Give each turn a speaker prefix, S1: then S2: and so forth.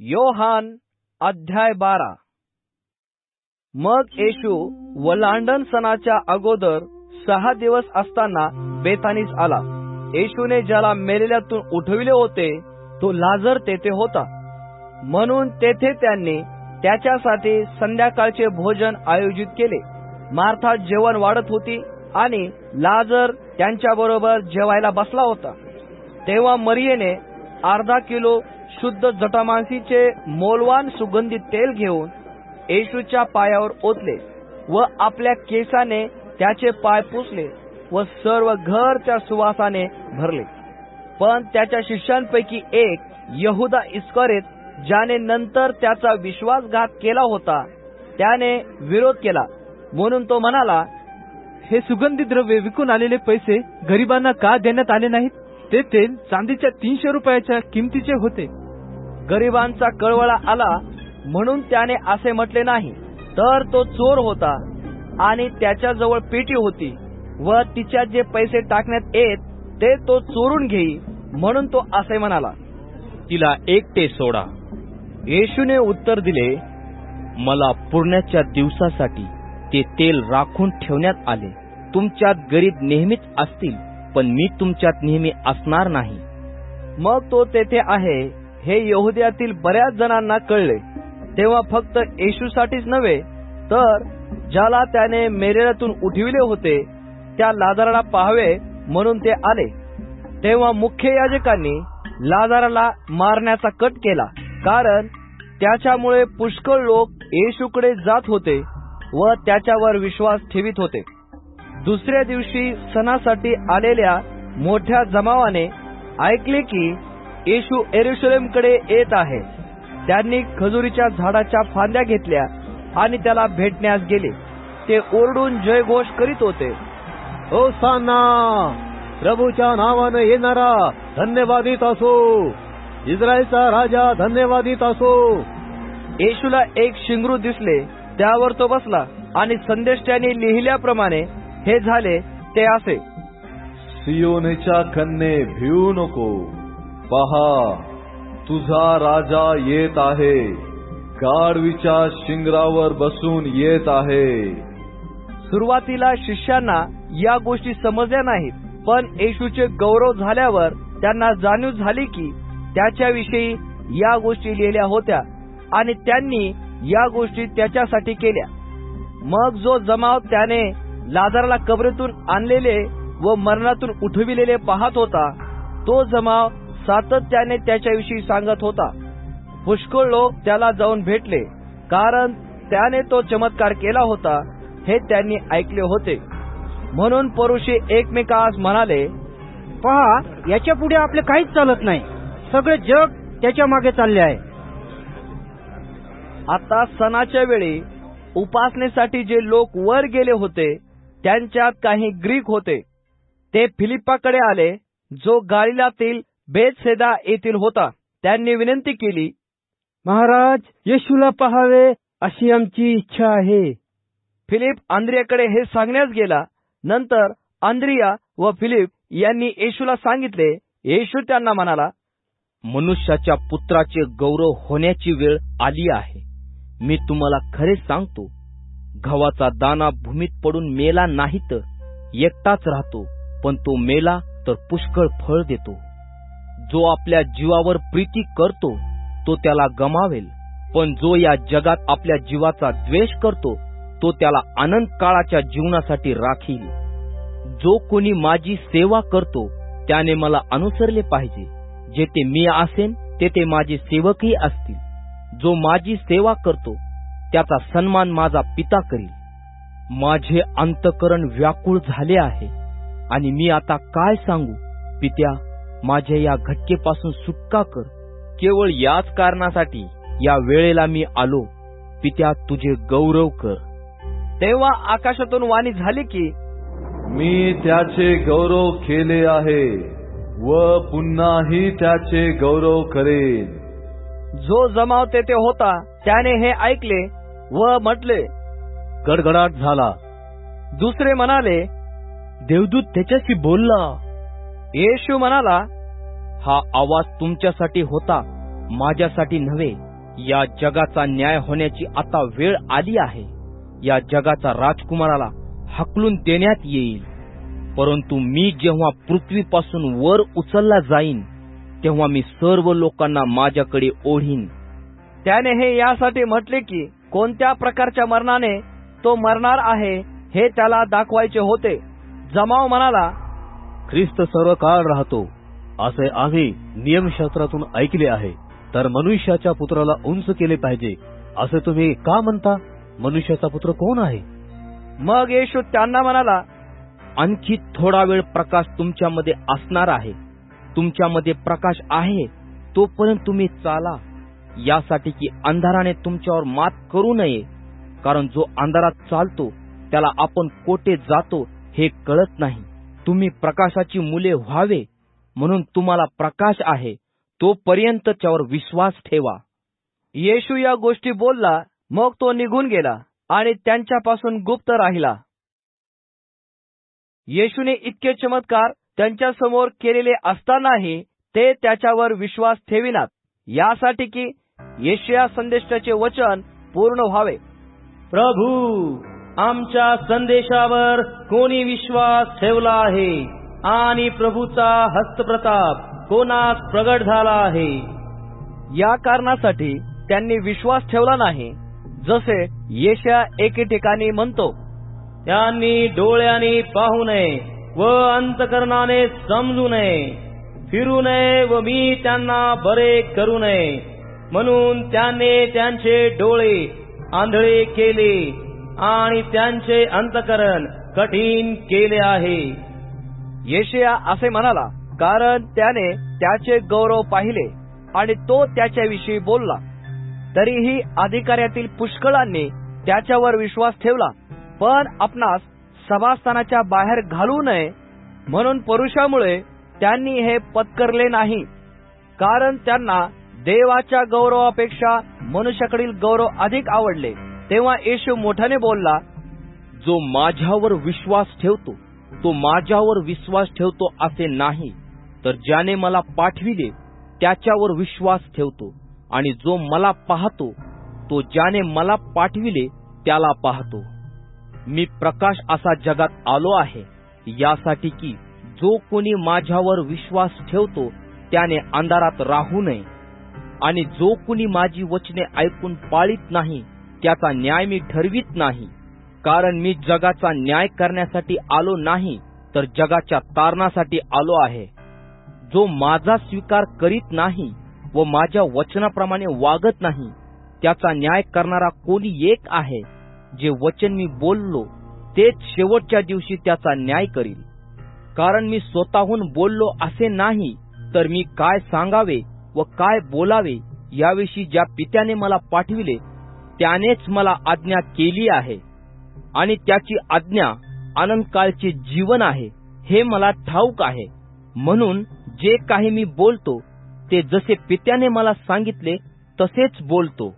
S1: योहान अध्याय बारा. मग येशू वलांडन सणाच्या अगोदर सहा दिवस असताना बेतानीस आला. येशूने ज्याला मेलेल्यातून उठविले होते तो लाजर तेथे होता. म्हणून तेथे त्यांनी त्याच्यासाठी संध्याकाळचे भोजन आयोजित केले. मार्था जेवण वाढत होती आणि लाजर त्यांच्याबरोबर जेवायला बसला होता. तेव्हा मरियेने अर्धा किलो शुद्ध जटामांसीचे मोलवान सुगंधित तेल घेऊन येशूच्या पायावर ओतले व आपल्या केसाने त्याचे पाय पुसले व सर्व घर त्या सुवासाने भरले. पण त्याच्या शिष्यांपैकी एक यहुदा इस्करेत ज्याने नंतर त्याचा विश्वासघात केला होता त्याने विरोध केला. म्हणून तो म्हणाला
S2: हे सुगंधी द्रव्य विकून आलेले पैसे गरिबांना का देण्यात आले नाहीत? ते तेल चांदीच्या तीनशे रुपयाच्या किमतीचे होते.
S1: गरिबांचा कळवळा आला म्हणून त्याने असे म्हटले नाही. तर तो चोर होता आणि त्याच्याजवळ पेटी होती व तिच्यात जे पैसे टाकण्यात येत ते तो चोरून घेई म्हणून तो असे म्हणाला.
S3: तिला एकटे सोडा.
S1: येशूने उत्तर दिले
S3: मला पुरण्याच्या दिवसासाठी ते तेल राखून ठेवण्यात आले. तुमच्यात गरीब नेहमीच असतील पण मी तुमच्यात नेहमी असणार नाही.
S1: मग तो तेथे आहे हे यहुद्यातील बऱ्याच जणांना कळले. तेव्हा फक्त येशूसाठीच नव्हे तर ज्याला त्याने मेरेरातून उठविले होते त्या लाजाराला पाहावे म्हणून ते आले. तेव्हा मुख्य याजकांनी लाजाराला मारण्याचा कट केला कारण त्याच्यामुळे पुष्कळ लोक येशूकडे जात होते व त्याच्यावर विश्वास ठेवित होते. दुसऱ्या दिवशी सणासाठी आलेल्या मोठ्या जमावाने ऐकले की येशू एरुशलेमकडे येत आहे. त्यांनी खजुरीच्या झाडाच्या फांद्या घेतल्या आणि त्याला भेटण्यास गेले. ते ओरडून जयघोष करीत होते.
S4: होसाना! प्रभूच्या नावानं येणारा धन्यवादित असो. इस्रायलचा राजा धन्यवादित असो.
S1: येशूला एक शिंगरू दिसले त्यावर तो बसला आणि संदेष्ट्याने लिहिल्याप्रमाणे हे झाले ते असे.
S5: सियोनेच्या कन्ये भिवू नको. पहा तुझा राजा येत आहे. गाढवीच्या शिंगरावर बसून येत आहे.
S1: सुरुवातीला शिष्यांना या गोष्टी समजल्या नाहीत पण येशूचे गौरव झाल्यावर त्यांना जाणीव झाली की त्याच्याविषयी या गोष्टी लिहिल्या होत्या आणि त्यांनी या गोष्टी त्याच्यासाठी केल्या. मग जो जमाव त्याने लाजाराला कबरेतून आणलेले व मरणातून उठविलेले पाहत होता तो जमाव सातत्याने त्याच्याविषयी सांगत होता. पुष्कळ लोक त्याला जाऊन भेटले कारण त्याने तो चमत्कार केला होता हे त्यांनी ऐकले होते. म्हणून परुषे एकमेकास म्हणाले
S6: पहा याच्यापुढे आपले काहीच चालत नाही. सगळे जग त्याच्यामागे चालले आहे.
S1: आता सणाच्या वेळी उपासनेसाठी जे लोक वर गेले होते त्यांच्यात काही ग्रीक होते. ते फिलिप्पाकडे आले जो गालिलातील बेतसेदा येथील होता. त्यांनी विनंती केली
S6: महाराज येशूला पहावे अशी आमची इच्छा आहे.
S1: फिलिप आंद्रियाकडे हे सांगण्यास गेला. नंतर आंद्रिया व फिलिप यांनी येशूला सांगितले. येशू त्यांना म्हणाला
S3: मनुष्याच्या पुत्राचे गौरव होण्याची वेळ आली आहे. मी तुम्हाला खरे सांगतो गव्हाचा दाना भूमीत पडून मेला नाही तर एकटाच राहतो पण तो मेला तर पुष्कळ फळ देतो. जो आपल्या जीवावर प्रीती करतो तो त्याला गमावेल. पण जो या जगात आपल्या जीवाचा द्वेष करतो तो त्याला आनंद काळाच्या जीवनासाठी राखील. जो कोणी माझी सेवा करतो त्याने मला अनुसरले पाहिजे. जेथे मी असेन तेथे माझे सेवकही असतील. जो माझी सेवा करतो त्याचा सन्मान माझा पिता करील. माझे अंतकरण व्याकुळ झाले आहे. आणि मी आता काय सांगू पित्या? माझ्या या घटकेपासून सुटका कर. केवळ याच कारणासाठी या वेळेला मी आलो. पित्या तुझे गौरव कर.
S1: तेव्हा आकाशातून वाणी झाली की
S5: मी त्याचे गौरव केले आहे व पुन्हाही त्याचे गौरव करेन.
S1: जो जमाव तेथे होता त्याने हे ऐकले व म्हटले
S4: गडगडाट झाला.
S1: दुसरे म्हणाले
S3: देवदूत त्याच्याशी बोलला.
S1: येशू म्हणाला
S3: हा आवाज तुमच्यासाठी होता माझ्यासाठी नव्हे. या जगाचा न्याय होण्याची आता वेळ आली आहे. या जगाचा राजकुमाराला हकलून देण्यात येईल. परंतु मी जेव्हा पृथ्वीपासून वर उचलला जाईन तेव्हा मी सर्व लोकांना माझ्याकडे ओढीन.
S1: त्याने हे यासाठी म्हटले की कोणत्या प्रकारच्या मरणाने तो मरणार आहे हे त्याला दाखवायचे होते. जमाव म्हणाला
S4: ख्रिस्त सर्व काळ राहतो असे आम्ही नियमशास्त्रातून ऐकले आहे. तर मनुष्याच्या पुत्राला उंच केले पाहिजे असे तुम्ही का म्हणता? मनुष्याचा पुत्र कोण आहे?
S1: मग येशू त्यांना म्हणाला
S3: आणखी थोडा वेळ प्रकाश तुमच्यामध्ये असणार आहे. तुमच्यामध्ये प्रकाश आहे तोपर्यंत तुम्ही चाला. यासाठी की अंधाराने तुमच्यावर मात करू नये. कारण जो अंधारात चालतो त्याला आपण कोठे जातो हे कळत नाही. तुम्ही प्रकाशाची मुले व्हावे म्हणून तुम्हाला प्रकाश आहे तोपर्यंत त्यावर विश्वास ठेवा.
S1: येशू या गोष्टी बोलला मग तो निघून गेला आणि त्यांच्यापासून गुप्त राहिला. येशूने इतके चमत्कार त्यांच्यासमोर केलेले असतानाही ते त्याच्यावर विश्वास ठेविनात यासाठी की येशया संदेशाचे वचन पूर्ण व्हावे.
S7: प्रभू! आमच्या संदेशावर कोणी विश्वास ठेवला आहे? आणि प्रभूचा हस्तप्रताप कोणास प्रगट झाला आहे?
S1: या कारणासाठी त्यांनी विश्वास ठेवला नाही जसे येशया एके ठिकाणी म्हणतो
S7: त्यांनी डोळ्याने पाहू नये व अंतकरणाने समजू नये. फिरू नये व मी त्यांना बरे करू नये. म्हणून त्याने त्यांचे डोळे आंधळे केले. आणि त्यांचे अंतकरण कठीण केले आहे.
S1: येशया असे म्हणाला कारण त्याने त्याचे गौरव पाहिले आणि तो त्याच्याविषयी बोलला. तरीही अधिकाऱ्यातील पुष्कळांनी त्याच्यावर विश्वास ठेवला पण आपणास सभास्थानाच्या बाहेर घालू नये. म्हणून पुरुषामुळे त्यांनी हे पत्करले नाही. कारण त्यांना देवाच्या गौरवापेक्षा मनुष्याकडील गौरव अधिक आवडले. तेव्हा येशू मोठ्याने बोलला
S3: जो माझ्यावर विश्वास ठेवतो तो माझ्यावर विश्वास ठेवतो असे नाही. तर ज्याने मला पाठविले त्याच्यावर विश्वास ठेवतो. आणि जो मला पाहतो तो ज्याने मला पाठविले त्याला पाहतो. मी प्रकाश असा जगात आलो आहे यासाठी की जो कोणी माझ्यावर विश्वास ठेवतो त्याने अंधारात राहू नये. आणि जो कोणी माझी वचने ऐकून पाळीत नाही त्याचा न्याय मी ठरवीत नाही. कारण मी जगाचा न्याय करण्यासाठी आलो नाही तर जगाच्या तारणासाठी आलो आहे. जो माझा स्वीकार करीत नाही व माझ्या वचनाप्रमाणे वागत नाही त्याचा न्याय करणारा कोणी एक आहे जे वचन मी बोललो तेच शेवटच्या दिवशी त्याचा न्याय करील. कारण मी स्वतःहून बोललो असे नाही तर मी काय सांगावे व काय बोलावे याविषयी ज्या पित्याने मला पाठविले त्यानेच मला आज्ञा केली आहे. आणि त्याची आज्ञा आनंदकाळचे जीवन आहे हे मला ठाऊक आहे. म्हणून जे काही मी बोलतो ते जसे पित्याने मला सांगितले तसेच बोलतो.